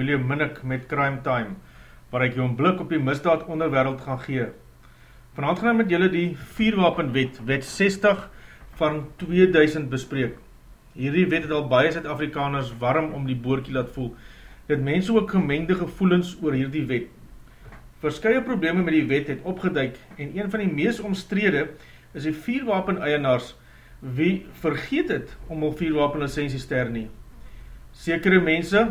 William Minnick met Crime Time, waar ek jou een blik op die misdaad onderwereld gaan gee. Vanavond gaan met julle die vierwapenwet, wet 60 van 2000 bespreek. Hierdie wet het al baie Zuid-Afrikaners warm om die boorkie laat voel. Dit mense ook gemengde gevoelens oor hierdie wet. Verskye probleme met die wet het opgeduik en een van die meest omstrede is die vierwapen-eienaars wie vergeet het om al vierwapen-licenties te hernie. Sekere mense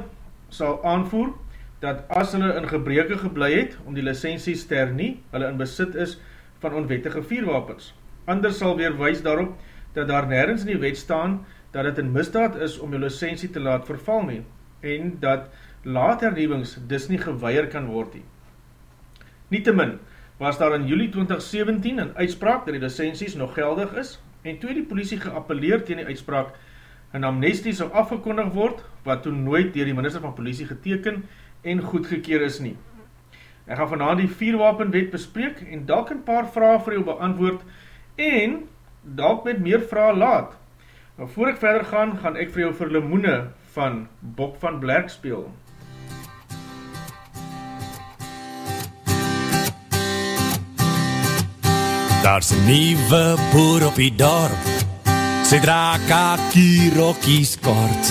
sal aanvoer dat as hulle in gebreke geblei het om die licenties te hernie, hulle in besit is van onwettige vierwapens. Anders sal weer wees daarop dat daar nergens in die wet staan dat het in misdaad is om jou licentie te laat verval nie en dat laat hernieuwings dis nie geweier kan word nie. Nietemin was daar in juli 2017 een uitspraak dat die licenties nog geldig is en toe die politie geappeleerd tegen die uitspraak een amnestie sal afgekondig word, wat toen nooit dier die minister van politie geteken en goedgekeer is nie. Ek gaan vanavond die vierwapenwet bespreek en dalk een paar vraag vir jou beantwoord en dalk met meer vraag laat. Maar voor ek verder gaan, gaan ek vir jou vir Limoene van Bok van Blerk speel. Daar's 'n nuwe boer op die dorp Sy dra kakie rokkies kort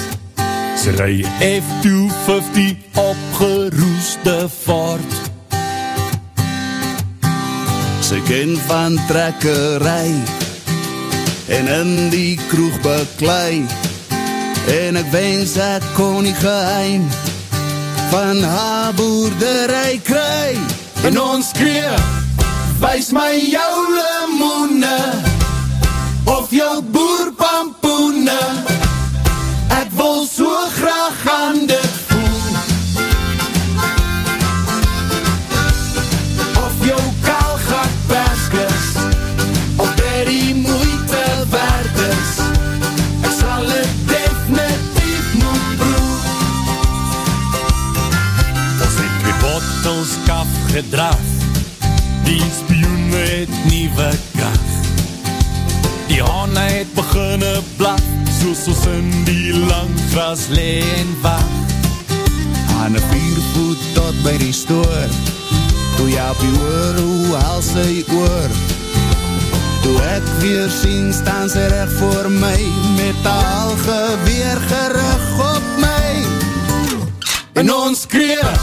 Sy rui F250 opgeroeste fort Sy ken van trekkerij En in die kroeg beklui En ek wens ek kon die geheim Van haar boerderij kry. En ons kreeg Wees my jou limoene of jou boerpampoene? Ek wil so graag aan dit voel. Of jou kaalgat perskes Of dit die moeite waard is. Ek sal het definitief moet proef Ons het twee bottels kaf gedraf. Die spioen het nieuwe kracht Het beginne blak Soos ons in die lang gras leen wacht. Aan een viervoet tot by die stoor Toe jy op die oor, hoe haal sy oor? Toe ek weer sien, staan sy recht voor my Met al geweer gerig op my. En ons kreeg,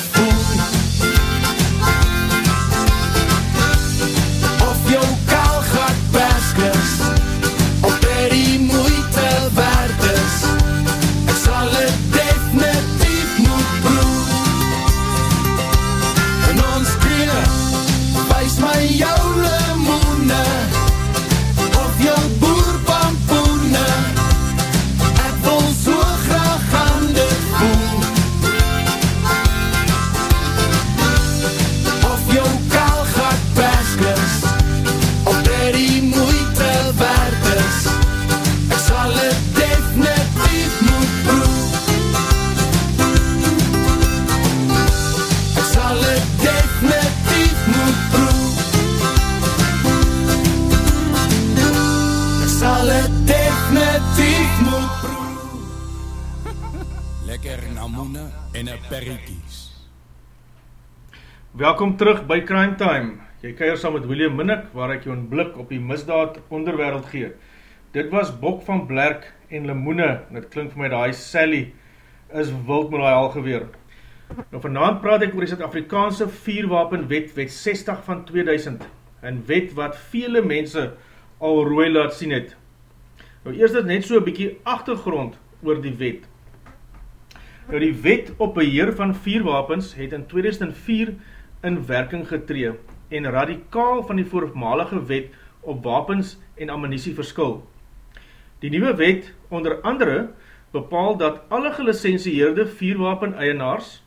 Lekker namoene en een perrikies Welkom terug by Crime Time. Jy keier saam met William Minnick, waar ek jou een blik op die misdaad onderwereld gee. Dit was Bok van Blerk en Limoene, en het klink vir my die Sally, is wild met die halgeweer. Nou vanavond praat ek oor die Zuid-Afrikaanse vierwapenwet, wet 60 van 2000, een wet wat vele mense al rooi laat sien het. Nou eerst is net so een bykie achtergrond oor die wet. Nou die wet op beheer van vierwapens het in 2004 in werking getree en radikaal van die voormalige wet op wapens en ammunisie verskil. Die nieuwe wet onder andere bepaal dat alle gelicensieerde vierwapen eienaars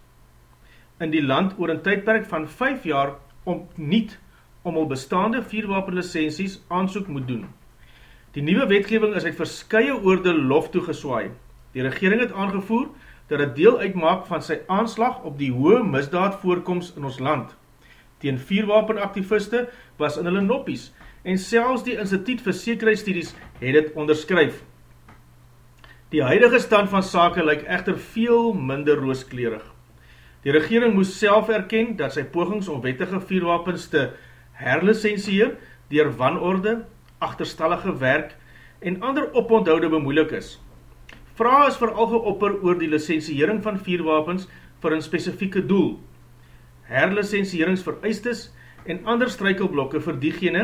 in die land oor een tydperk van 5 jaar om niet om al bestaande vierwapenlicensies aansoek moet doen. Die nieuwe wetgeving is uit verskye oorde lof toegeswaai. Die regering het aangevoer dat het deel uitmaak van sy aanslag op die hoë misdaad voorkomst in ons land. Tegen vierwapenaktiviste was in hulle noppies en selfs die instituut vir sekerheidsstudies het het onderskryf. Die huidige stand van sake lyk echter veel minder rooskleurig. Die regering moes self erken dat sy pogings om wettige vierwapens te herlicensieer dier wanorde, achterstallige werk en ander oponthouden bemoeilik is. Vraag is vooral geopper oor die licensiering van vierwapens vir een specifieke doel. Herlicensieringsvereistes en ander strykelblokke vir diegene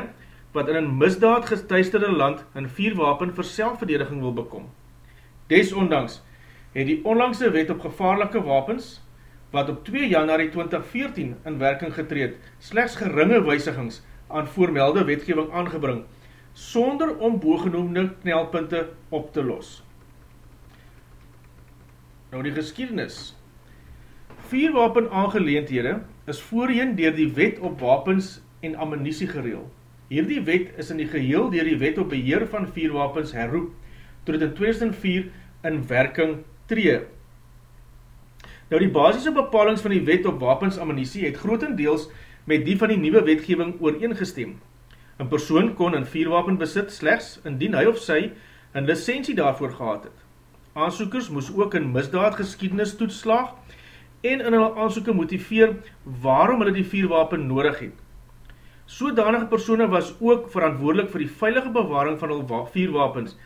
wat in een misdaad getuisterde land een vierwapen vir selfverdediging wil bekom. Desondanks het die onlangse wet op gevaarlike wapens wat op 2 januari 2014 in werking getreed, slechts geringe weisigings aan voormelde wetgeving aangebring, sonder om boogenoemde knelpunte op te los. Nou die geschiedenis. Vierwapen aangeleendhede is voorheen dier die wet op wapens en ammunisie gereel. Hierdie wet is in die geheel dier die wet op beheer van vierwapens herroep, toe het in 2004 in werking tree. Nou die basisse bepalings van die wet op wapens ammunisie het grotendeels met die van die nieuwe wetgeving ooreengestem. Een persoon kon een vierwapen besit slechts indien hy of sy een licentie daarvoor gehad het. Aansoekers moes ook in misdaad geschiedenis toetslaag en in hulle aansoeken motiveer waarom hulle die vierwapen nodig het. Sodanige persone was ook verantwoordelik vir die veilige bewaring van hulle vierwapens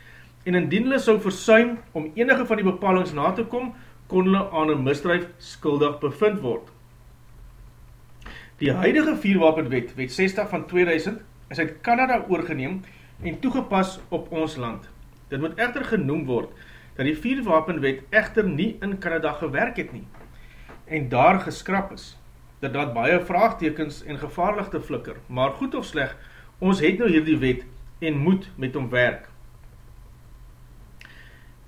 en indien hulle sou versuim om enige van die bepalings na te kom, kon hulle aan een misdrijf skuldig bevind word. Die huidige vierwapenwet, wet 60 van 2000, is uit Canada oorgeneem en toegepas op ons land. Dit moet echter genoem word, dat die vierwapenwet echter nie in Canada gewerk het nie, en daar geskrap is, dat dat baie vraagtekens en gevaarlichte flikker, maar goed of sleg, ons het nou hier die wet en moet met hom werk.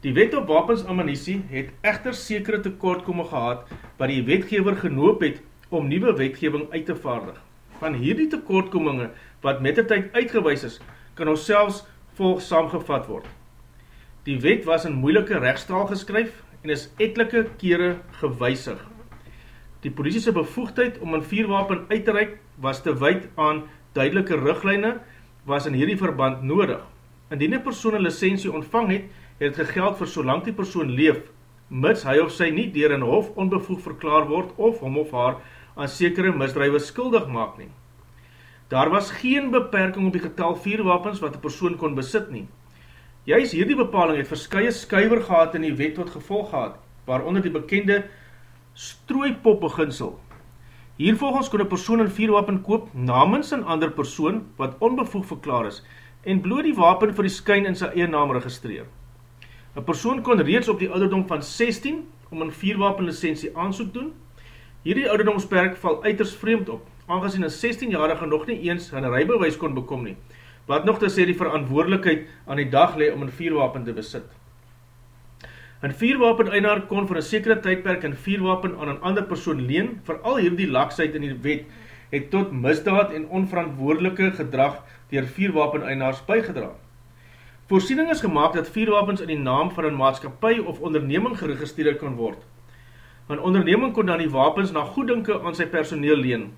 Die wet op wapens ammunisie het echter sekere tekortkomme gehad wat die wetgever genoop het om nieuwe wetgeving uit te vaardig. Van hierdie tekortkomminge wat met die tyd uitgewys is, kan ons selfs volg saamgevat word. Die wet was in moeilike rechtstaal geskryf en is etelike kere gewysig. Die politiese bevoegdheid om een vierwapen uit te reik was te wijd aan duidelike ruglijne was in hierdie verband nodig. Indien die persoon een licensie ontvang het, het gegeld vir solang die persoon leef, mits hy of sy nie dier in hof onbevoeg verklaar word of hom of haar aan sekere misdrijwe skuldig maak nie. Daar was geen beperking op die getal vierwapens wat die persoon kon besit nie. Juist hierdie bepaling het verskye skuiver gehad in die wet wat gevolg gehad, waaronder die bekende strooipop beginsel. Hier volgens kon een persoon een vierwapen koop namens een ander persoon wat onbevoeg verklaar is en bloot die wapen vir die skyn in sy eie naam registreer. Een persoon kon reeds op die ouderdom van 16 om een vierwapenlicensie aansoek doen. Hierdie ouderdomsperk val uiters vreemd op, aangezien een 16-jarige nog nie eens een rijbewijs kon bekom nie, wat nog te sê die verantwoordelikheid aan die dag lee om een vierwapen te besit. Een vierwapen einaar kon vir een sekere tydperk een vierwapen aan een ander persoon leen, vooral hierdie laksheid in die wet, het tot misdaad en onverantwoordelike gedrag dier vierwapen einaars bijgedraag. Voorsiening is gemaakt dat vierwapens in die naam van een maatskapie of onderneming geregistreerd kan word. Een onderneming kon dan die wapens na goeddinke aan sy personeel leen.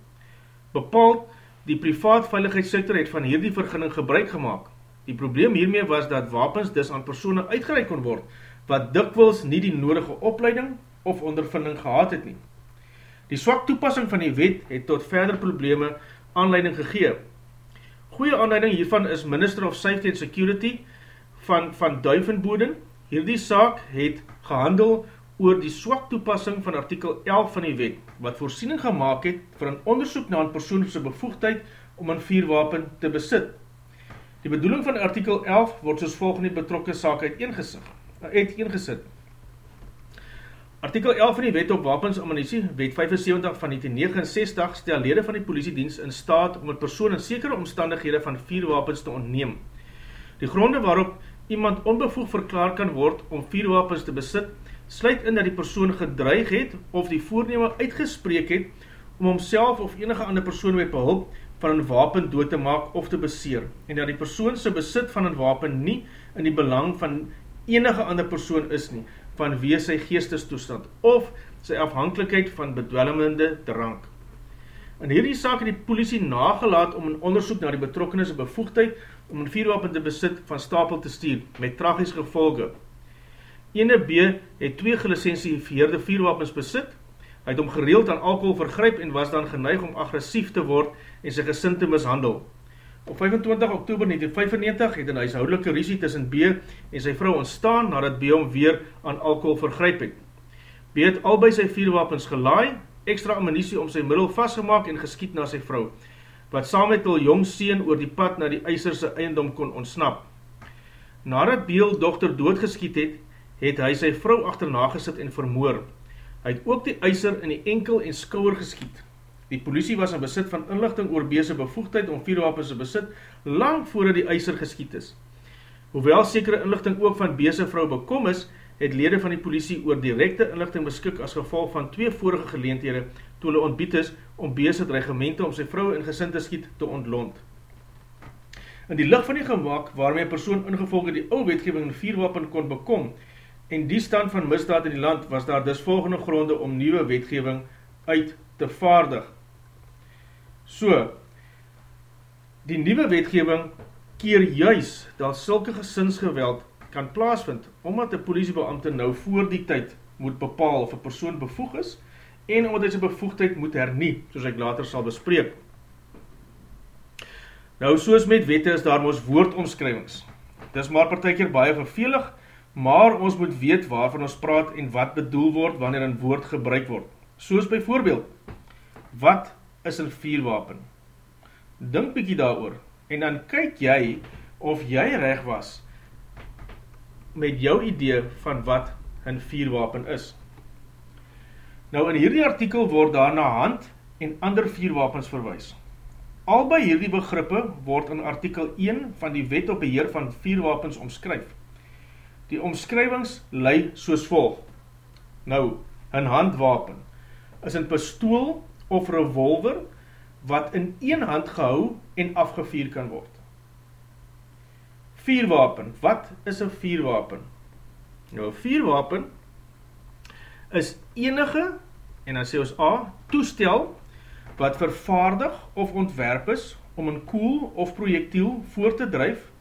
Bepaald, die privaat veiligheidssektor het van hierdie vergunning gebruik gemaakt. Die probleem hiermee was dat wapens dus aan persoene uitgereik kon word, wat dikwils nie die nodige opleiding of ondervinding gehad het nie. Die swak toepassing van die wet het tot verder probleme aanleiding gegeen. Goeie aanleiding hiervan is Minister of Safety and Security, van, van Duivenboden. Hierdie saak het gehandel oor die swak toepassing van artikel 11 van die wet, wat voorsiening gemaakt het vir een onderzoek na een persoonse bevoegdheid om een vierwapen te besit. Die bedoeling van artikel 11 word soos volgende betrokke saak uiteengesit. uiteengesit. Artikel 11 van die wet op wapens en ammunisie, wet 75 van 1969, stel lede van die politiedienst in staat om een persoon in sekere omstandighede van vier wapens te ontneem. Die gronde waarop iemand onbevoeg verklaar kan word om vier wapens te besit, sluit in dat die persoon gedreig het of die voorneme uitgespreek het om homself of enige ander persoon met behulp van een wapen dood te maak of te beseer en dat die persoon sy besit van een wapen nie in die belang van enige ander persoon is nie, van wie sy geestestoestand of sy afhankelijkheid van bedwelmende drank. In hierdie saak het die politie nagelaat om een onderzoek na die betrokkenis en bevoegdheid om een vierwapen te besit van stapel te stuur met tragisch gevolge. Ene B het twee gelicensie verheerde vierwapens besit, hy het om gereeld aan alcohol vergryp en was dan geneig om agressief te word en sy gesin te mishandel. Op 25 oktober 1995 het een huishoudelike risie tussen B en sy vrou ontstaan nadat B om weer aan alcohol vergryp het. B het albei sy vierwapens gelaai, extra ammunisie om sy middel vastgemaak en geskiet na sy vrou, wat saam met hul jong sien oor die pad na die eiserse eiendom kon ontsnap. Nadat Beel dochter doodgeskiet het, het hy sy vrou achterna gesit en vermoor. Hy het ook die eiser in die enkel en skouwer geskiet. Die politie was in besit van inlichting oor Bese bevoegdheid om vierwapens te besit, lang voordat die eiser geskiet is. Hoewel sekere inlichting ook van Bese vrou bekom is, het lede van die politie oor directe inlichting beskik as gevolg van twee vorige geleenthede toe hulle ontbied is om Bese dreigemente om sy vrou en gesin te skiet te ontlond. In die licht van die gemak waarmee persoon ingevolge die ou wetgeving een vierwapen kon bekom, En die stand van misdaad in die land was daar dus volgende gronde om nieuwe wetgeving uit te vaardig. So, die nieuwe wetgeving keer juis dat sulke gesinsgeweld kan plaasvind, omdat die politiebeamte nou voor die tyd moet bepaal of een persoon bevoeg is, en omdat hy sy bevoegdheid moet hernie, soos ek later sal bespreek. Nou, soos met wette is daar moos woordomskrywings. Dit is maar partijkeer baie vervelig, maar ons moet weet waarvan ons praat en wat bedoel word wanneer een woord gebruik word. Soos by voorbeeld, wat is een vierwapen? Dink bykie daar oor, en dan kyk jy of jy reg was met jou idee van wat een vierwapen is. Nou in hierdie artikel word daar na hand en ander vierwapens verwijs. Al by hierdie begrippe word in artikel 1 van die wet op beheer van vierwapens omskryf. Die omskrywings lei soos volg. Nou, een handwapen is een pistool of revolver wat in een hand gehou en afgevier kan word. Vierwapen, wat is een vierwapen? Nou, een vierwapen is enige, en dan sê ons A, toestel wat vervaardig of ontwerp is om een koel of projectiel voor te drijf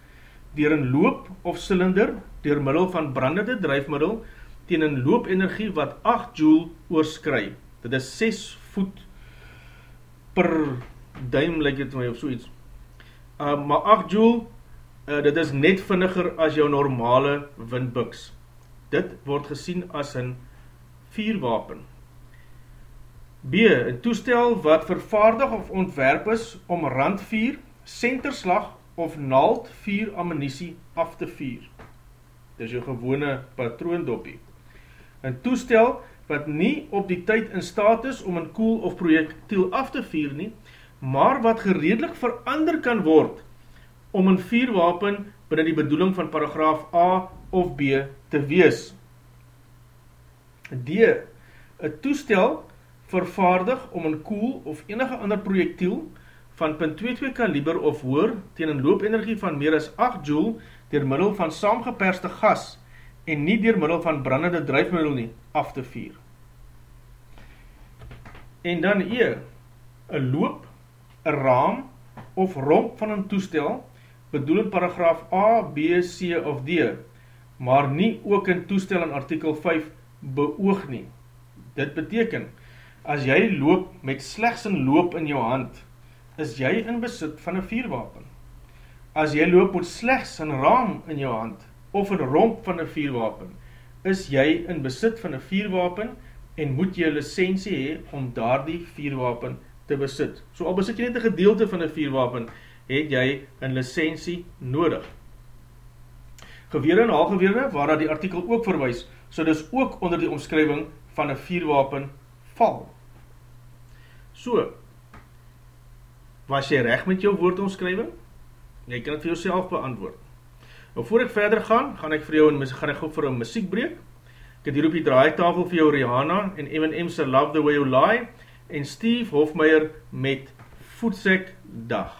dier een loop of cilinder dier middel van brandende drijfmiddel teen een loopenergie wat 8 joule oorskry. Dit is 6 voet per duim, lyk het my, of so iets. Uh, maar 8 joule, uh, dit is net vinniger as jou normale windbuks. Dit word gesien as een vierwapen. B, een toestel wat vervaardig of ontwerp is om randvier, centerslag of naald vier ammunisie af te vier. Dit is jou gewone patroondoppie. Een toestel wat nie op die tyd in staat is om een koel of projectiel af te vier nie, maar wat geredelik verander kan word om een vierwapen binnen die bedoeling van paragraaf A of B te wees. D. Een toestel vervaardig om een koel of enige ander projectiel van .22 kaliber of hoor teen een loopenergie van meer as 8 joule dier middel van saamgeperste gas en nie dier middel van brandende drijfmiddel nie af te vier. En dan E, een loop, een raam of romp van een toestel bedoel in paragraaf A, B, C of D, maar nie ook in toestel in artikel 5 beoog nie. Dit beteken, as jy loop met slechts een loop in jou hand, is jy in besit van een vierwapen. As jy loop met slechts een raam in jou hand, of een romp van een vierwapen, is jy in besit van een vierwapen, en moet jy licensie hee om daar die vierwapen te besit. So al besit jy net een gedeelte van een vierwapen, het jy een licensie nodig. Gewere en haalgewere, waar die artikel ook verwijs, so dis ook onder die omskrywing van een vierwapen val. So, was jy recht met jou woordomskrywing? Jy kan het vir jouself beantwoord. Nou, voor ek verder gaan, gaan ek vir jou, gaan ek vir jou muziek breek. Ek het hier op die draaitafel vir jou Rihanna en M&M se Love the Way You Lie en Steve Hofmeyer met Voetsek Dag.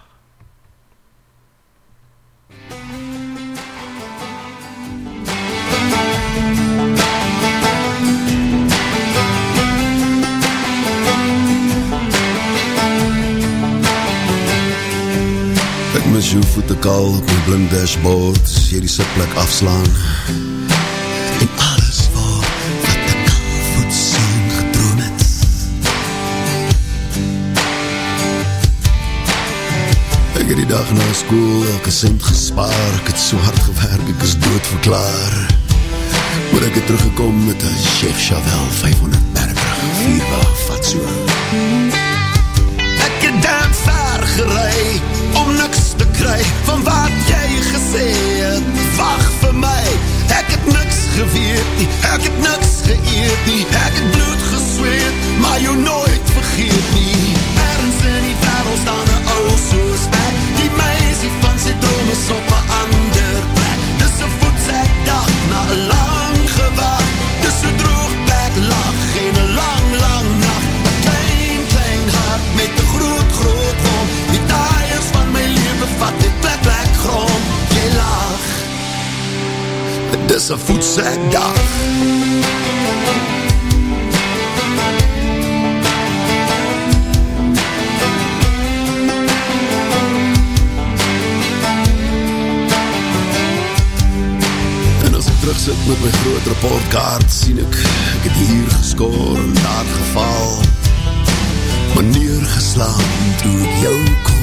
Ek mis jou voete kal op my blind dashboard as jy die sitplek afslaan. En alles waar wat ek al voet sien gedroom het. Ek het die dag na school elke cent gespaar ek het so hard gewerk, ek is dood verklaar maar ek het teruggekom met een chef Chavel 500 berbrug vierwag vat so. Ek het daar ver gerei om niks te kry van wat jy gesê het. Wacht vir my, ek het niks geweet nie, ek het niks geëet nie, ek het bloed gesweet, maar jou nooit vergeet nie. Dis een voetzek dag. En as ek terugsit met my groot reportkaart, sien ek, ek het hier geskoor en daar geval. Maar neergeslaan toe ek jou kom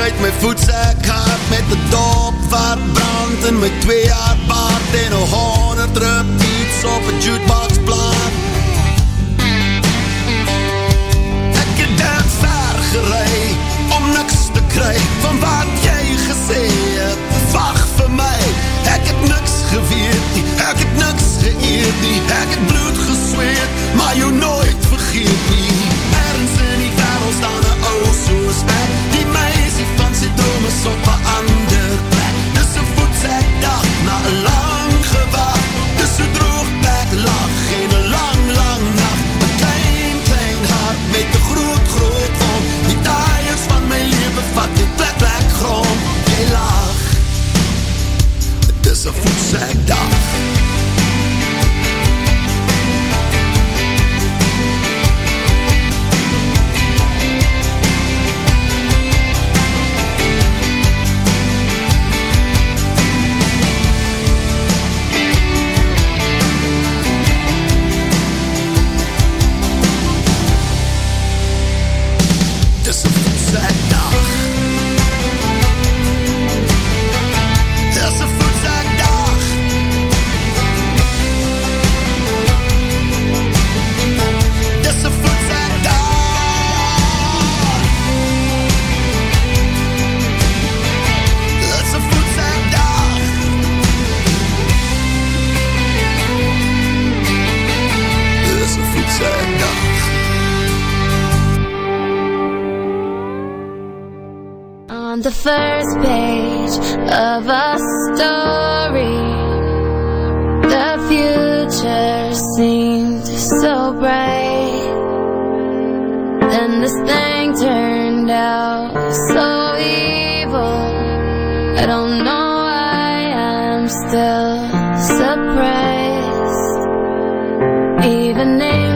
uit my voetsekkaart met die dop wat brand in my twee jaar baard en een honderd repeats op een jukebox plaat. Ek het daar ver gerei om niks te kry van wat Even angels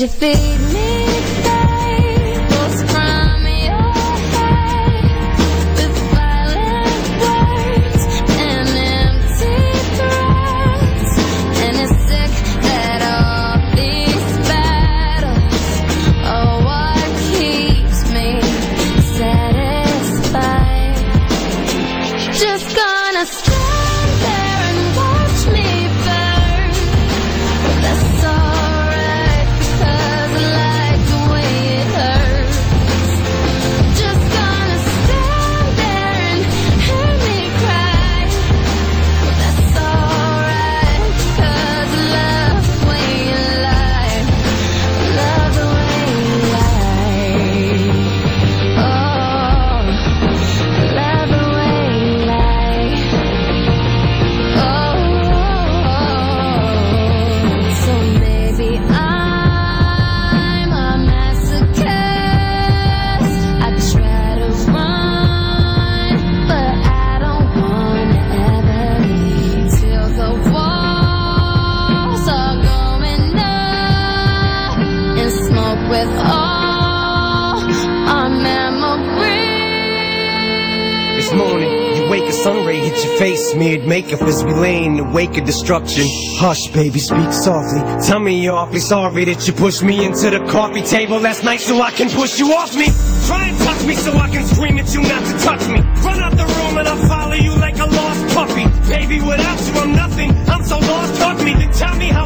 you feed of destruction. Hush, baby, speak softly. Tell me you're awfully sorry that you pushed me into the coffee table last night so I can push you off me. Try and touch me so I can scream at you not to touch me. Run out the room and I'll follow you like a lost puppy. Baby, without you I'm nothing. I'm so lost, hug me. Then tell me how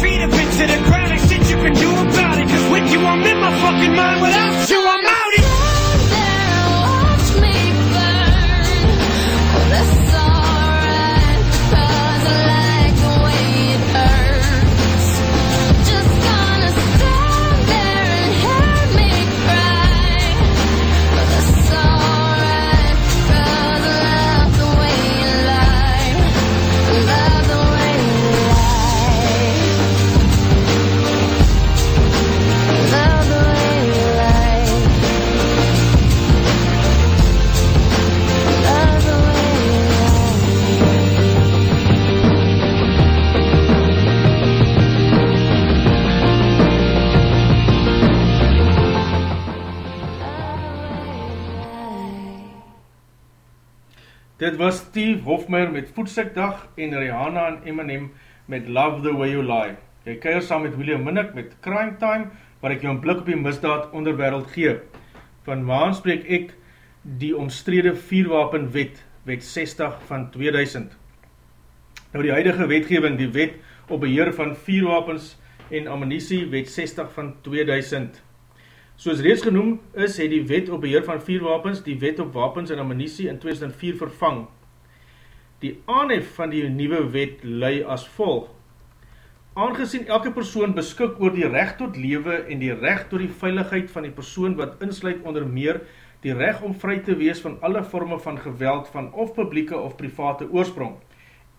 feet of it to the ground. Ain't shit you can do about it. Cause with you, I'm in my fucking mind. Without Steve Hofmeyer met Voedsekdag en Rihanna en Eminem met Love the Way You Lie. Jy keir saam met William Minnick met Crime Time, waar ek jou een blik op die misdaad onderwereld gee. Van maan spreek ek die omstrede vierwapenwet, wet 60 van 2000. Nou die huidige wetgeving, die wet op beheer van vierwapens en ammunisie, wet 60 van 2000. Soos reeds genoem is, het die wet op beheer van vuurwapens die wet op wapens en ammunisie in 2004 vervang. Die aanhef van die nieuwe wet lui as volg. Aangezien elke persoon beskik oor die recht tot lewe en die recht tot die veiligheid van die persoon wat insluit onder meer die recht om vry te wees van alle vorme van geweld van of publieke of private oorsprong.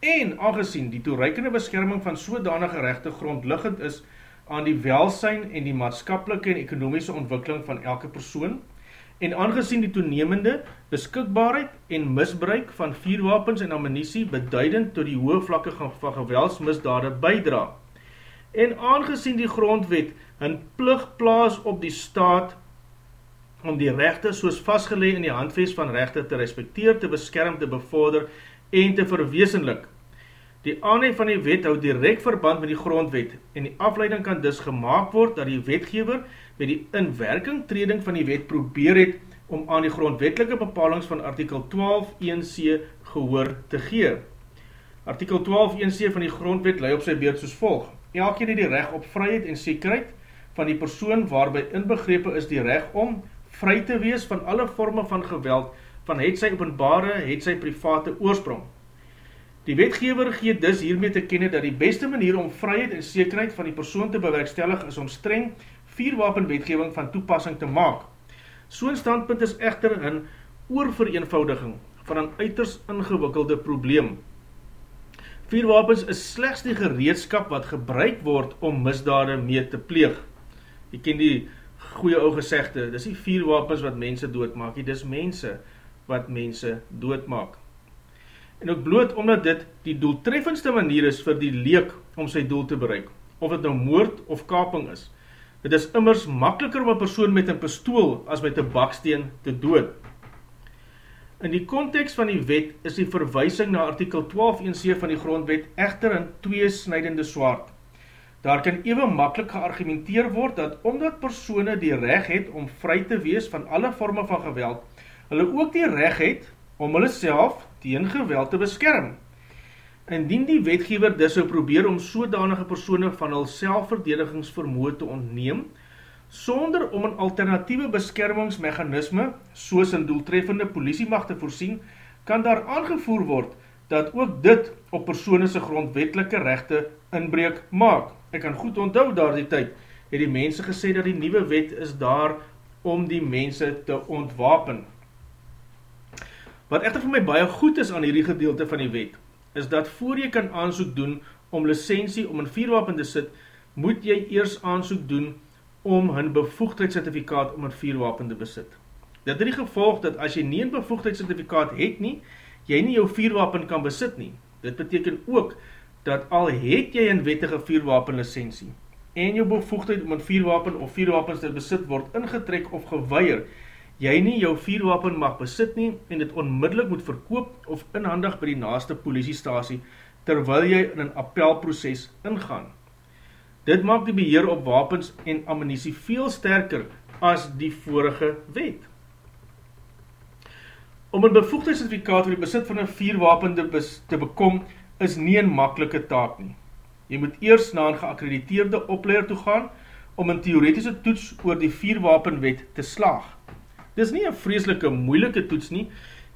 En aangezien die toereikende beskerming van sodanige rechte grondliggend is aan die welsijn en die maatskapelike en ekonomiese ontwikkeling van elke persoon, en aangezien die toenemende beskikbaarheid en misbruik van vuurwapens en ammunisie beduidend tot die hoë vlakke van geweldsmisdade bydra, en aangezien die grondwet een plig plaas op die staat om die rechte soos vastgelee in die handves van rechte te respekteer, te beskerm, te bevorder en te verweesenlik. Die aanhef van die wet hou direct verband met die grondwet en die afleiding kan dus gemaakt word dat die wetgever met die inwerking treding van die wet probeer het om aan die grondwetlike bepalings van artikel 12 1c gehoor te gee. Artikel 12 1c van die grondwet lui op sy beurt soos volg. Elkeen het die recht op vryheid en sekerheid van die persoon waarby inbegrepe is die recht om vry te wees van alle vorme van geweld van het sy openbare, het sy private oorsprong. Die wetgever gee dus hiermee te kenne dat die beste manier om vryheid en sekerheid van die persoon te bewerkstellig is om streng vuurwapenwetgewing van toepassing te maak. So'n standpunt is echter een oorvereenvoudiging van een uiters ingewikkelde probleem. Vuurwapens is slechts die gereedskap wat gebruik word om misdade mee te pleeg. Jy ken die goeie ou gezegde, dis die vuurwapens wat mense doodmaak, nie, dis mense wat mense doodmaak. En ook bloot omdat dit die doeltreffendste manier is vir die leek om sy doel te bereik, of het nou moord of kaping is. Dit is immers makkeliker om een persoon met een pistool as met een baksteen te dood. In die context van die wet is die verwysing na artikel 12.1c van die grondwet echter in twee snijdende swaard. Daar kan even makkelijk geargumenteer word dat omdat persone die reg het om vry te wees van alle vorme van geweld, hulle ook die reg het om hulle self tegen geweld te beskerm. Indien die wetgever dis so probeer om sodanige persone van hul selfverdedigingsvermoe te ontneem, sonder om een alternatieve beskermingsmechanisme, soos een doeltreffende politiemacht te voorsien, kan daar aangevoer word dat ook dit op persoonse grondwetelike rechte inbreek maak. Ek kan goed onthou daar die tyd, het die mense gesê dat die nieuwe wet is daar om die mense te ontwapen. Wat echter vir my baie goed is aan hierdie gedeelte van die wet, is dat voor jy kan aansoek doen om licensie om een vierwapen te sit, moet jy eers aansoek doen om hun bevoegdheidscertifikaat om een vuurwapen te besit. Dit het die gevolg dat as jy nie een bevoegdheidscertifikaat het nie, jy nie jou vuurwapen kan besit nie. Dit beteken ook dat al het jy een wettige vuurwapenlicensie en jou bevoegdheid om een vuurwapen of vuurwapens te besit word ingetrek of geweier, jy nie jou vuurwapen mag besit nie en dit onmiddellik moet verkoop of inhandig by die naaste politiestasie terwyl jy in een appelproces ingaan. Dit maak die beheer op wapens en ammunisie veel sterker as die vorige wet. Om een bevoegdheidscertifikaat vir die besit van een vierwapen te, te bekom, is nie een makkelike taak nie. Jy moet eers na een geakkrediteerde opleider toe gaan, om een theoretische toets oor die vierwapenwet te slaag. Dit is nie een vreselike moeilike toets nie,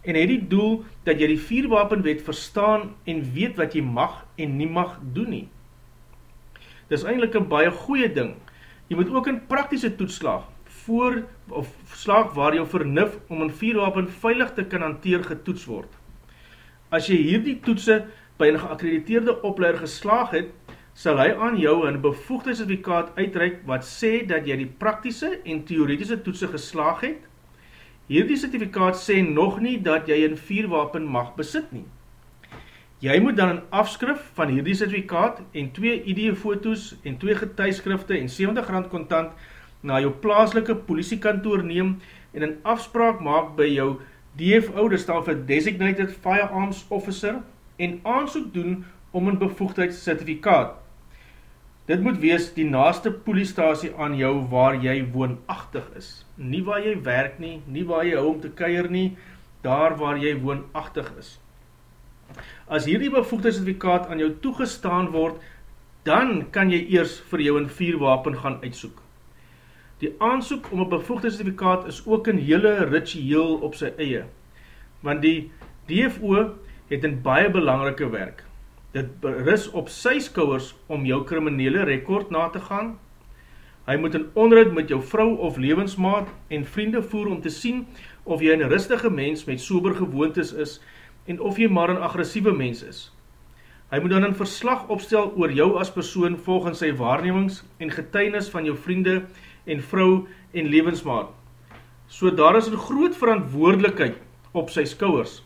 en het die doel dat jy die vierwapenwet verstaan en weet wat jy mag en nie mag doen nie. Dit is eindelijk een baie goeie ding. Jy moet ook een praktische toetslag voor, of slag waar jou vernuf om een vierwapen veilig te kan hanteer getoets word. As jy hierdie toetse by een geakkrediteerde opleider geslaag het, sal hy aan jou een bevoegdheidscertifikaat uitreik wat sê dat jy die praktische en theoretische toetse geslaag het. Hierdie certifikaat sê nog nie dat jy een vierwapen mag besit nie. Jy moet dan een afskrif van hierdie certificaat en twee ID-foto's en twee getuiskrifte en 70 rand kontant na jou plaaslike politiekantoor neem en een afspraak maak by jou DFO, dit staan vir Designated Firearms Officer, en aansoek doen om een bevoegdheidscertificaat. Dit moet wees die naaste poliestasie aan jou waar jy woonachtig is. Nie waar jy werk nie, nie waar jy hou om te keir nie, daar waar jy woonachtig is. As hierdie bevoegdheidscertifikaat aan jou toegestaan word, dan kan jy eers vir jou een vierwapen gaan uitsoek. Die aansoek om een bevoegdheidscertifikaat is ook een hele ritueel op sy eie, want die DFO het een baie belangrike werk. Dit ris op sy skouwers om jou kriminele rekord na te gaan. Hy moet een onderhoud met jou vrou of levensmaat en vriende voer om te sien of jy een rustige mens met sober gewoontes is en of jy maar een agressieve mens is. Hy moet dan een verslag opstel oor jou as persoon volgens sy waarnemings en getuinis van jou vriende en vrou en levensmaat. So daar is een groot verantwoordelikheid op sy skouwers.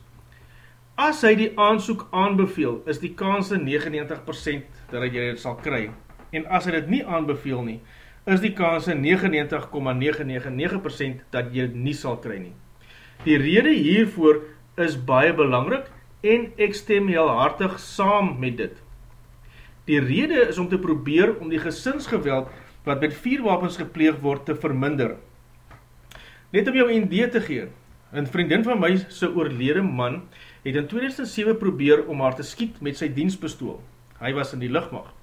As hy die aansoek aanbeveel, is die kans 99% dat jy dit sal kry. En as hy dit nie aanbeveel nie, is die kans 99,999% dat jy dit nie sal kry nie. Die rede hiervoor is baie belangrik en ek stem heel hartig saam met dit. Die rede is om te probeer om die gesinsgeweld wat met vier wapens gepleeg word te verminder. Net om jou idee te gee, een vriendin van my sy oorlede man het in 2007 probeer om haar te skiet met sy dienstbestool. Hy was in die lichtmacht.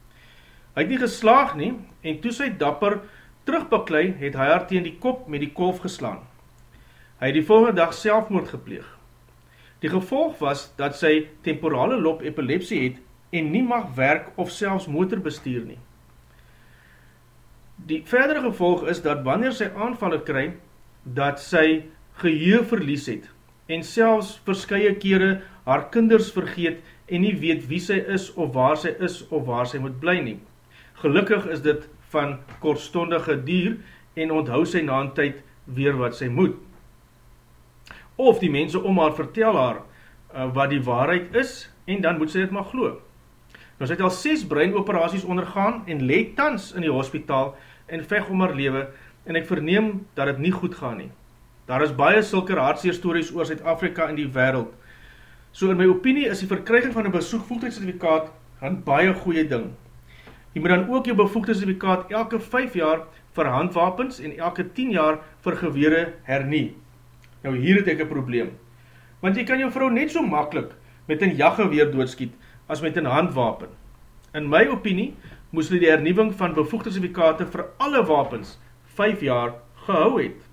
Hy het nie geslaag nie en toe sy dapper terugbaklei het hy haar teen die kop met die kolf geslaan. Hy het die volgende dag selfmoord gepleeg. Die gevolg was dat sy temporale lob epilepsie het en nie mag werk of selfs motor bestuur nie. Die verdere gevolg is dat wanneer sy aanvalle kry, dat sy geheue verlies het en selfs verskeie kere haar kinders vergeet en nie weet wie sy is of waar sy is of waar sy moet bly nie. Gelukkig is dit van kortstondige duur en onthou sy na 'n tyd weer wat sy moet. Of die mense om haar vertel haar uh, wat die waarheid is en dan moet sy dit maar glo. Nou sy het al 6 breinoperasies ondergaan en lê tans in die hospitaal en veg om haar lewe en ek verneem dat dit nie goed gaan nie. Daar is baie sulke hartseer stories oor Suid-Afrika en die wêreld. So in my opinie is die verkryging van 'n besoekvoegdheidssertifikaat 'n baie goeie ding. Jy moet dan ook jou bevoegdheidssertifikaat elke 5 jaar vir handwapens en elke 10 jaar vir gewere hernie. Nou hier het ek 'n probleem. Want jy kan jou vrou net so maklik met 'n jaggeweer doodskiet as met 'n handwapen. In my opinie moes die hernuwing van bevoegdheidssertifikate vir alle wapens 5 jaar gehou het.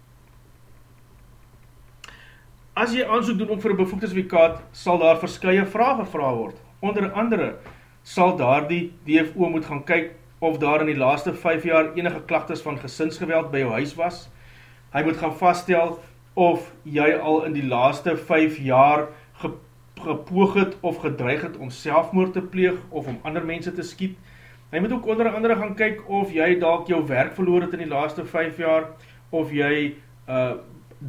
As jy aansoek doen om vir 'n bevoegdheidssertifikaat, sal daar verskeie vrae gevra word. Onder andere sal daardie DFO moet gaan kyk of daar in die laaste 5 jaar enige klagtes van gesinsgeweld by jou huis was. Hy moet gaan vasstel of jy al in die laaste 5 jaar ge, gepoog het of gedreig het om selfmoord te pleeg of om ander mense te skiet. Hy moet ook onder andere gaan kyk of jy dalk jou werk verloor het in die laaste 5 jaar of jy uh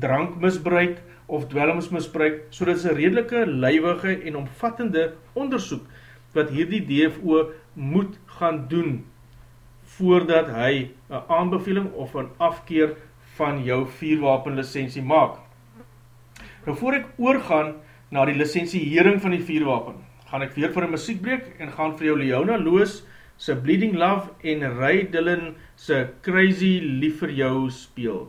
drank misbruik of dwelmsmisbruik, so dit is een redelike, luiwige en omvattende onderzoek wat hierdie DFO moet gaan doen voordat hy een aanbeveling of een afkeer van jou vuurwapenlicensie maak. Nou voor ek oorgaan na die licentiehering van die vuurwapen, gaan ek weer vir een muziekbreek en gaan vir jou Leona Loos sy Bleeding Love en Ray Dillon sy Crazy Lief vir jou speel.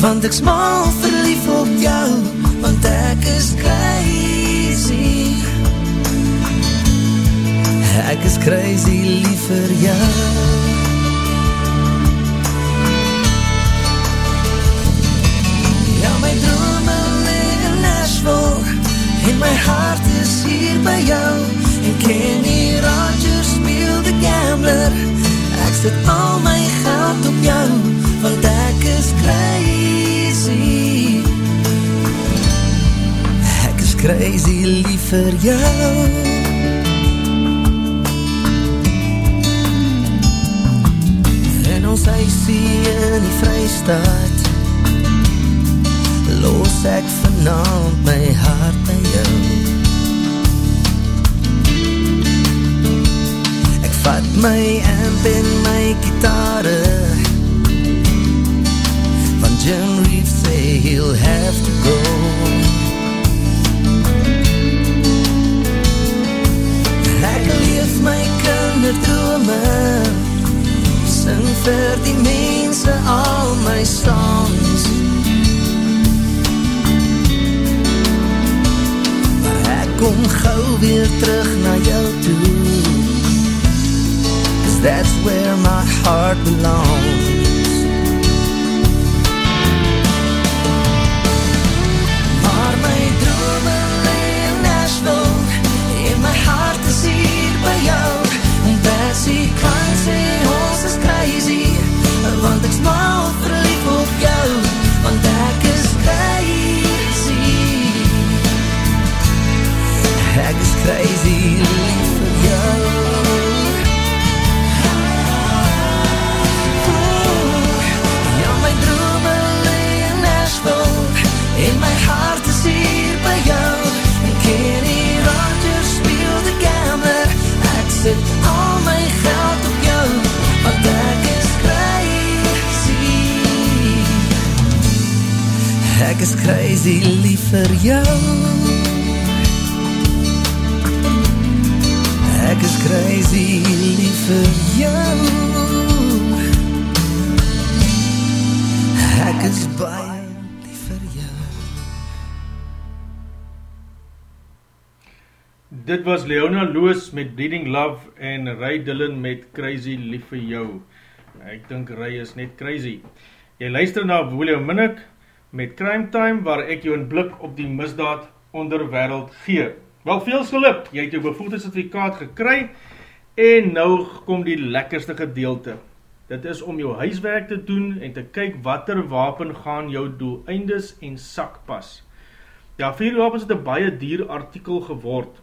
Want ek smal verlief op jou Want ek is crazy. Ek is crazy lief vir jou. Ja, my drome lê in Nashville En my hart is hier by jou. En Kenny Rogers speel the gambler Ek sit al my geld op jou Want ek is crazy. Ek is crazy lief vir jou. En ons huisie in die Vrystaat Los ek vanavond my hart by jou. Ek vat my amp en my gitare Jim Reeves sê he'll have to go. Ek leef my kinderdrome Sing vir die mense al my songs Maar ek kom gauw weer terug na jou toe. Cause that's where my heart belongs vir jou Ek is crazy lief vir jou Ek is baie lief vir jou Dit was Leona Loos met Bleeding Love en Ray Dillon met Crazy Lief vir Jou. Ek dink Ray is net crazy. Jy luister na William Minnick met Crime Time waar ek jou een blik op die misdaad onderwereld gee. Wel veel geluk, jy het jou bevoegde certificaat gekry en nou kom die lekkerste gedeelte. Dit is om jou huiswerk te doen en te kyk watter wapen gaan jou doeleindes en sak pas. Ja, vuurwapens het een baie dier artikel geword.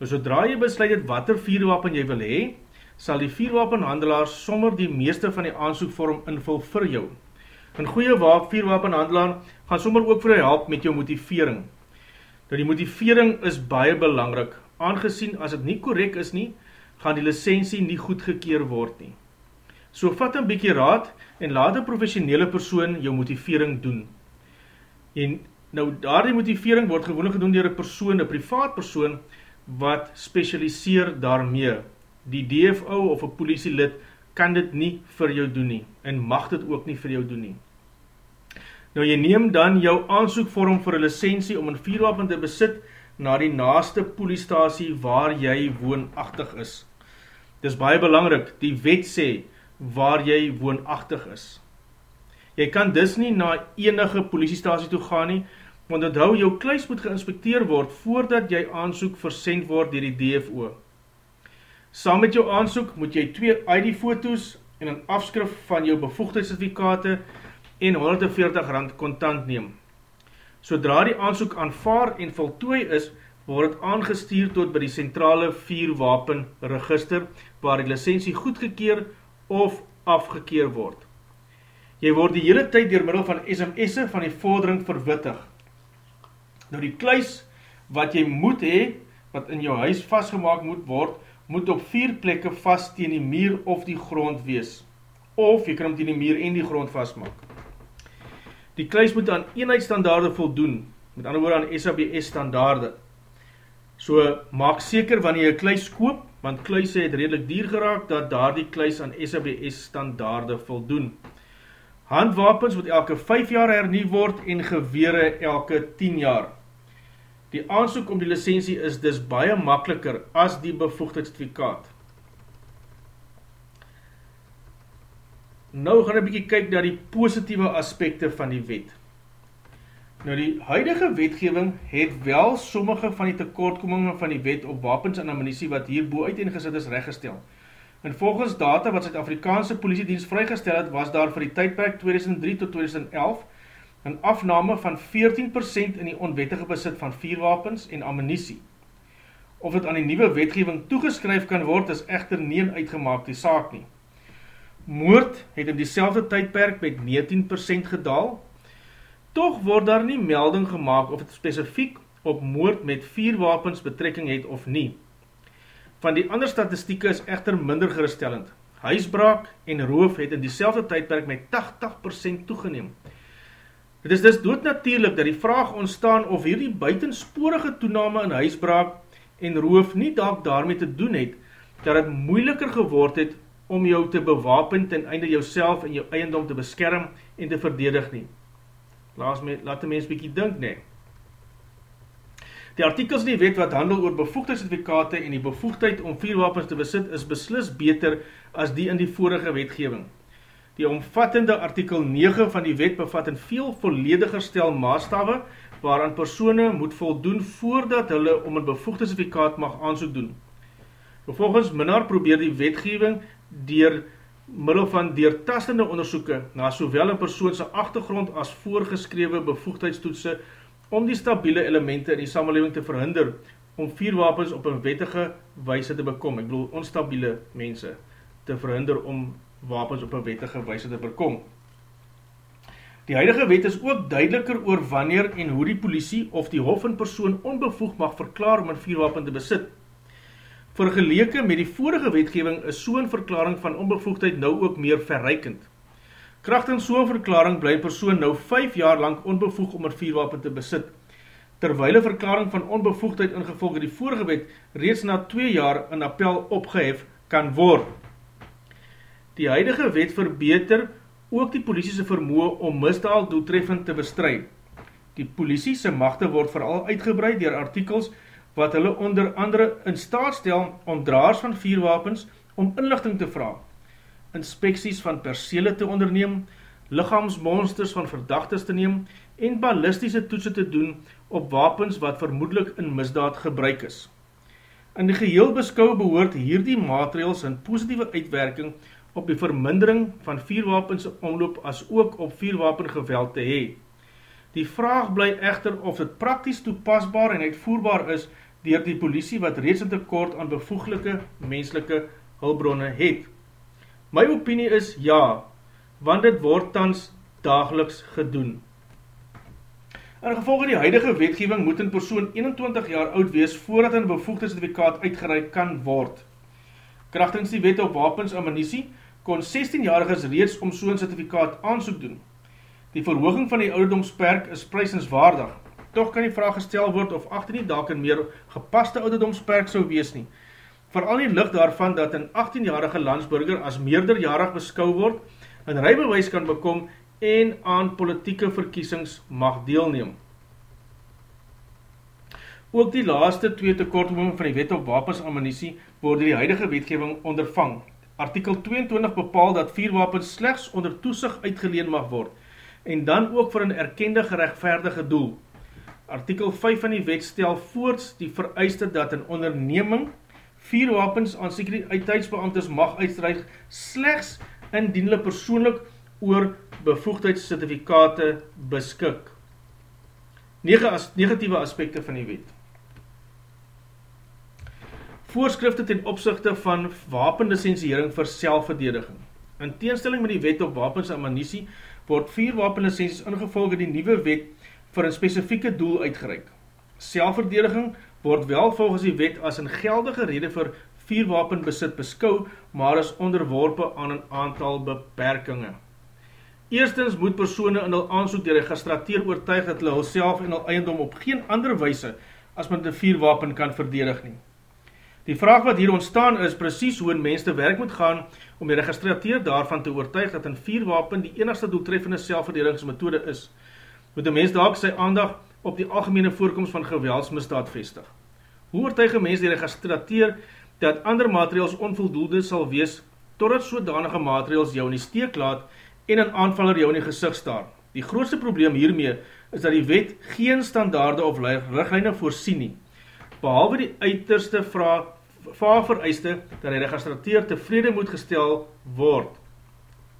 Nou, sodra jy besluit het watter vuurwapen jy wil hee, sal die vuurwapenhandelaar sommer die meeste van die aansoekvorm invul vir jou. Een goeie vuurwapenhandelaar gaan sommer ook vir jou help met jou motivering. Nou die motivering is baie belangrik, aangezien as het nie korrek is nie, gaan die licensie nie goedgekeer word nie. So vat een bykie raad en laat een professionele persoon jou motivering doen. En nou daar die motivering word gewoonlik gedoen dier een persoon, een privaat persoon, wat specialiseer daarmee. Die DFO of een politielid kan dit nie vir jou doen nie, en mag dit ook nie vir jou doen nie. Nou jy neem dan jou aansoekvorm vir een licensie om een vuurwapen te besit na die naaste poliestasie waar jy woonachtig is. Dit is baie belangrik, die wet sê waar jy woonachtig is. Jy kan dus nie na enige politiestasie toe gaan nie, want onthou jou kluis moet geïnspekteer word voordat jy aansoek versend word deur die DFO. Saam met jou aansoek moet jy twee ID-foto's en een afskrif van jou bevoegdheidscertificate en 140 rand kontant neem. Sodra die aansoek aanvaar en voltooi is, word het aangestuur tot by die centrale vuurwapen register waar die licensie goedgekeer of afgekeer word. Jy word die hele tyd door middel van SMS'e van die vordering verwittig. Nou die kluis wat jy moet hee, wat in jou huis vastgemaak moet word, moet op vier plekke vast teen die muur of die grond wees. Of jy kan hom teen die muur en die grond vastmaak. Die kluis moet aan eenheidsstandaarde voldoen, met ander woorde aan SABS standaarde. So maak seker wanneer jy kluis koop, want kluise het redelik duur geraak, dat daar die kluis aan SABS standaarde voldoen. Handwapens moet elke 5 jaar hernie word en gewere elke 10 jaar. Die aansoek om die licensie is dus baie makkeliker as die bevoegdheidscertifikaat. Nou gaan 'n bietjie kyk na die positiewe aspekte van die wet. Nou die huidige wetgewing het wel sommige van die tekortkominge van die wet op wapens en ammunisie wat hierbo uiteengesit is reggestel. En volgens data wat Suid-Afrikaanse Polisiediens vrygestel het, was daar vir die tydperk 2003 tot 2011 'n afname van 14% in die onwettige besit van vuurwapens en ammunisie. Of dit aan die nuwe wetgewing toegeskryf kan word, is egter nie 'n uitgemaakte saak nie. Moord het in dieselfde tydperk met 19% gedaal. Tog word daar nie melding gemaak of dit spesifiek op moord met vuurwapens betrekking het of nie. Van die ander statistieke is egter minder geruststellend. Huisbraak en roof het in dieselfde tydperk met 80% toegeneem. Dit is dus doodnatuurlik dat die vraag ontstaan of hierdie buitensporige toename in huisbraak en roof nie dalk daarmee te doen het, dat het moeiliker geword het om jou te bewapen ten einde jouself en jou eiendom te beskerm en te verdedig nie. Laat, me, laat die mens bykie dink nie. Die artikels in die wet wat handel oor bevoegdheidscertifikate en die bevoegdheid om vuurwapens te besit is beslis beter as die in die vorige wetgewing. Die omvattende artikel 9 van die wet bevat een veel vollediger stel maastawwe waaraan persone moet voldoen voordat hulle om een bevoegdheidscertifikaat mag aansoek doen. Vervolgens minnaar probeer die wetgewing dier middel van deurtastende onderzoeke na sowel een persoonse achtergrond as voorgeskrewe bevoegdheidstoetse om die stabiele elemente in die samenleving te verhinder om vierwapens op een wettige wijse te bekom. Ek bedoel, onstabiele mense te verhinder om wapens op een wettige wijse te bekom. Die huidige wet is ook duideliker oor wanneer en hoe die politie of die hof in persoon onbevoeg mag verklaar om een vierwapen te besit. Vergeleke met die vorige wetgeving is so'n verklaring van onbevoegdheid nou ook meer verreikend. Krachtens so'n verklaring bly persoon nou 5 jaar lang onbevoeg om een vierwapen te besit, terwijl een verklaring van onbevoegdheid ingevolge die vorige wet reeds na 2 jaar in appel opgehef kan word. Die huidige wet verbeter ook die politiese vermoe om misdaal doeltreffend te bestry. Die politiese machte word vooral uitgebreid dier artikels wat hulle onder andere in staat stel om draars van vierwapens om inlichting te vraag, inspecties van percele te onderneem, lichaamsmonsters van verdachtes te neem en ballistische toetsen te doen op wapens wat vermoedelijk in misdaad gebruik is. In die geheel beskou behoort hierdie maatregels in positieve uitwerking op die vermindering van vierwapens omloop as ook op vierwapengeveld te hee. Die vraag bly echter of dit prakties toepasbaar en uitvoerbaar is dier die politie wat reeds in tekort aan bevoeglike menselike hulbronne het. My opinie is ja, want dit word tans dageliks gedoen. In gevolge die huidige wetgeving moet een persoon 21 jaar oud wees voordat een bevoegde certificaat uitgereik kan word. Krachtens die wet op wapens en ammunisie kon 16-jariges reeds om so'n certificaat aansoek doen. Die verhooging van die ouderdomsperk is prijsenswaardig. Toch kan die vraag gestel word of 18 nie dalk een meer gepaste ouderdomsperk sou wees nie. Vooral die licht daarvan dat een 18-jarige landsburger as meerderjarig beskou word, een rijbewijs kan bekom en aan politieke verkiesings mag deelneem. Ook die laaste twee tekortkoming van die wet op wapens en ammunisie word die huidige wetgeving ondervang. Artikel 22 bepaal dat vierwapens slechts onder toesig uitgeleen mag word. en dan ook vir 'n erkende geregverdige doel. Artikel 5 van die wet stel voorts die vereiste dat 'n onderneming vuurwapens aan sekuriteitsbeamptes mag uitreik slegs indien hulle persoonlik oor bevoegdheidssertifikate beskik. 9 as, negatiewe aspekte van die wet. Voorskrifte ten opsigte van wapenlisensiering vir selfverdediging. In teenstelling met die wet op wapens en ammunisie word vuurwapenlisensies ingevolge die nuwe wet vir 'n spesifieke doel uitgereik. Selfverdediging word wel volgens die wet as 'n geldige rede vir vuurwapenbesit beskou, maar is onderworpe aan 'n aantal beperkings. Eerstens moet persone in hul aansoek deur 'n gestrateer oortuig dat hulle hulself en hul eiendom op geen ander wyse as met 'n vuurwapen kan verdedig nie. Die vraag wat hier ontstaan is presies hoe 'n mens te werk moet gaan om die registrateur daarvan te oortuig dat 'n vuurwapen die enigste doeltreffende selfverdedigingsmetode is. Moet 'n mens dalk sy aandag op die algemene voorkoms van geweldsmisdaad vestig. Hoe oortuig 'n mens die registrateur dat ander maatreëls onvoldoende sal wees totdat sodanige maatreëls jou in die steek laat en 'n aanvaller jou in die gesig staar? Die grootste probleem hiermee is dat die wet geen standaarde of riglyne voorsien nie behalwe die uiterste vraag vaar vereiste dat die registrateur tevrede moet gestel word.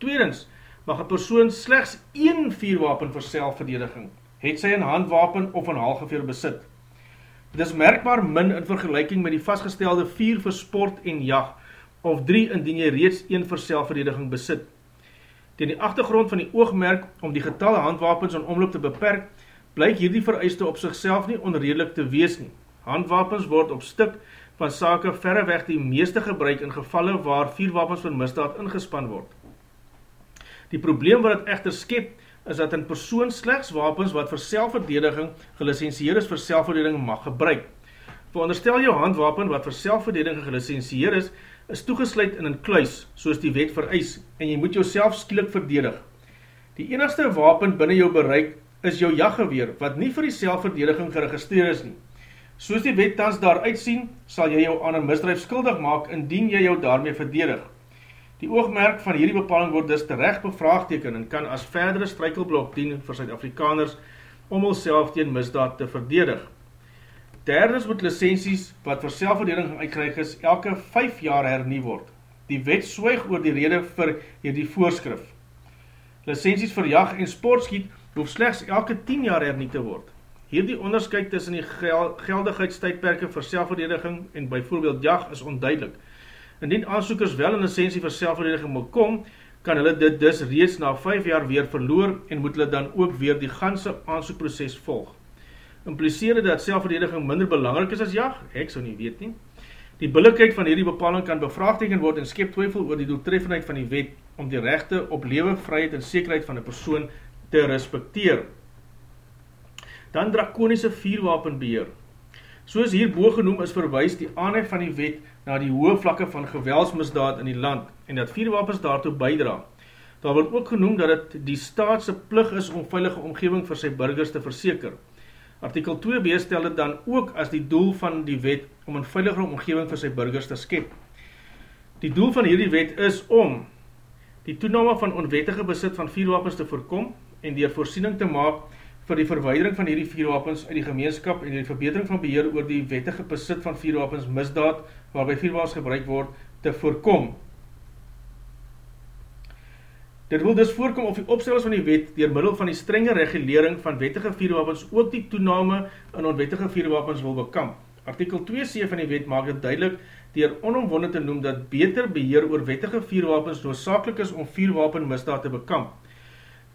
Tweedens, mag 'n persoon slegs een vuurwapen vir selfverdediging, het sy 'n handwapen of 'n haalgeveer besit. Dit is merkbaar min in vergelyking met die vasgestelde 4 vir sport en jag of 3 indien jy reeds een vir selfverdediging besit. Teen die agtergrond van die oogmerk om die getal handwapens in omloop te beperk, blyk hierdie vereiste op sigself nie onredelik te wees nie. Handwapens word op stuk van sake verreweg die meeste gebruik in gevalle waar vuurwapens vir misdaad ingespan word. Die probleem wat dit egter skep, is dat 'n persoon slegs wapens wat vir selfverdediging gelisensieer is vir selfverdediging mag gebruik. Veronderstel jou handwapen wat vir selfverdediging gelisensieer is, is toegesluit in 'n kluis, soos die wet vereis, en jy moet jouself skielik verdedig. Die enigste wapen binne jou bereik is jou jaggeweer, wat nie vir die selfverdediging geregistreer is nie. Soos die wet tans daar uitsien, sal jy jou aan 'n misdrijf skuldig maak indien jy jou daarmee verdedig. Die oogmerk van hierdie bepaling word dus terecht bevraagteken en kan as verdere strykelblok dien vir Suid-Afrikaners om hulself teen misdaad te verdedig. Derdens moet licensies wat vir selfverdediging uitgereik is elke 5 jaar hernie word. Die wet swyg oor die rede vir hierdie voorskrif. Licensies vir jag en sportskiet hoef slechts elke 10 jaar hernie te word. Hierdie onderscheid tussen die gel geldigheidstydperke vir selfverdediging en byvoorbeeld jag is onduidelik. Indien aansoekers wel een licensie vir selfverdediging moet kom, kan hulle dit dus reeds na 5 jaar weer verloor en moet hulle dan ook weer die ganse aansoekproces volg. Impliseer dat selfverdediging minder belangrik is as jag? Ek sou nie weet nie. Die billikheid van hierdie bepaling kan bevraagteken word en skep twyfel oor die doeltreffendheid van die wet om die rechte op lewe, vryheid en sekerheid van 'n persoon te respekteer. Dan draconiese vuurwapenbeheer. Soos hierbo genoem is verwys die aanhef van die wet na die hoë vlakke van geweldsmisdaad in die land en dat vuurwapens daartoe bydra. Daar word ook genoem dat dit die staatse plig is om veilige omgewing vir sy burgers te verseker. Artikel 2b stel dit dan ook as die doel van die wet om 'n veiligere omgewing vir sy burgers te skep. Die doel van hierdie wet is om die toename van onwettige besit van vuurwapens te voorkom en deur voorsiening te maak vir die verweidering van hierdie vuurwapens uit die gemeenskap en die verbetering van beheer oor die wettige besit van vuurwapens misdaad waarby vuurwapens gebruik word te voorkom. Dit wil dus voorkom of die opstellers van die wet deur middel van die strenge regulering van wettige vuurwapens ook die toename in onwettige vuurwapens wil bekamp. Artikel 2c van die wet maak dit duidelik deur onomwonde te noem dat beter beheer oor wettige vuurwapens noodsaaklik is om vuurwapenmisdaad te bekamp.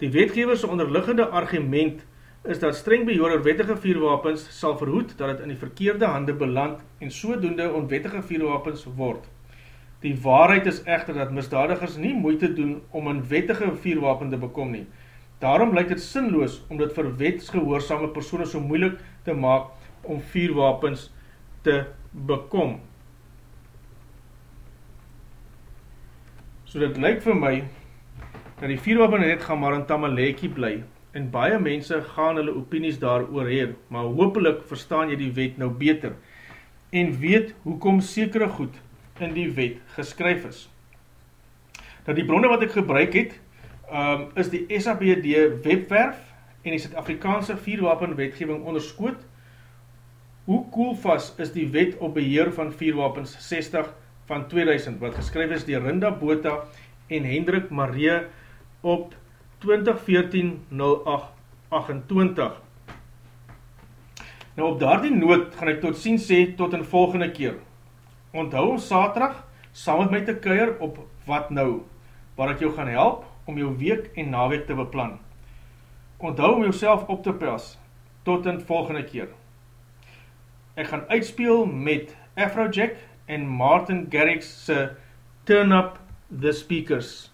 Die wetgewer se onderliggende argument is dat streng beheer oor wettige vuurwapens sal verhoed dat dit in die verkeerde hande beland en sodoende onwettige vuurwapens word. Die waarheid is echter dat misdadigers nie moeite doen om een wettige vuurwapen te bekom nie. Daarom lyk dit sinloos om dit vir wetsgehoorsame persone so moeilik te maak om vuurwapens te bekom. So dit lyk vir my dat die vuurwapen net gaan maar in tamalekie bly en baie mense gaan hulle opinies daar oorheer, maar hoopelik verstaan jy die wet nou beter en weet hoekom sekere goed in die wet geskryf is. Nou die bronne wat ek gebruik het, um, is die SABD webwerf en die Suid-Afrikaanse vuurwapen wetgewing onderskoot. Hoe koelvas is die wet op beheer van vuurwapens 60 van 2000 wat geskryf is deur Rinda Botha en Hendrik Maree op 2014-08-28. Nou op daardie noot gaan ek tot sien sê tot in volgende keer. Onthou om saterdag saam met my te kuier op Wat Nou, waar ek jou gaan help om jou week en naweek te beplan. Onthou om jouself op te pas. Tot in volgende keer. Ek gaan uitspeel met Afrojack en Martin Garrix se Turn Up the Speakers.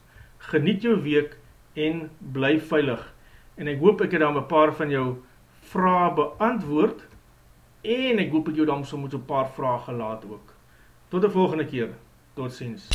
Geniet jou week en bly veilig. En ek hoop ek het dan 'n paar van jou vrae beantwoord en ek hoop ek jou dan so met 'n paar vrae gelaat ook. Tot 'n volgende keer. Totsiens.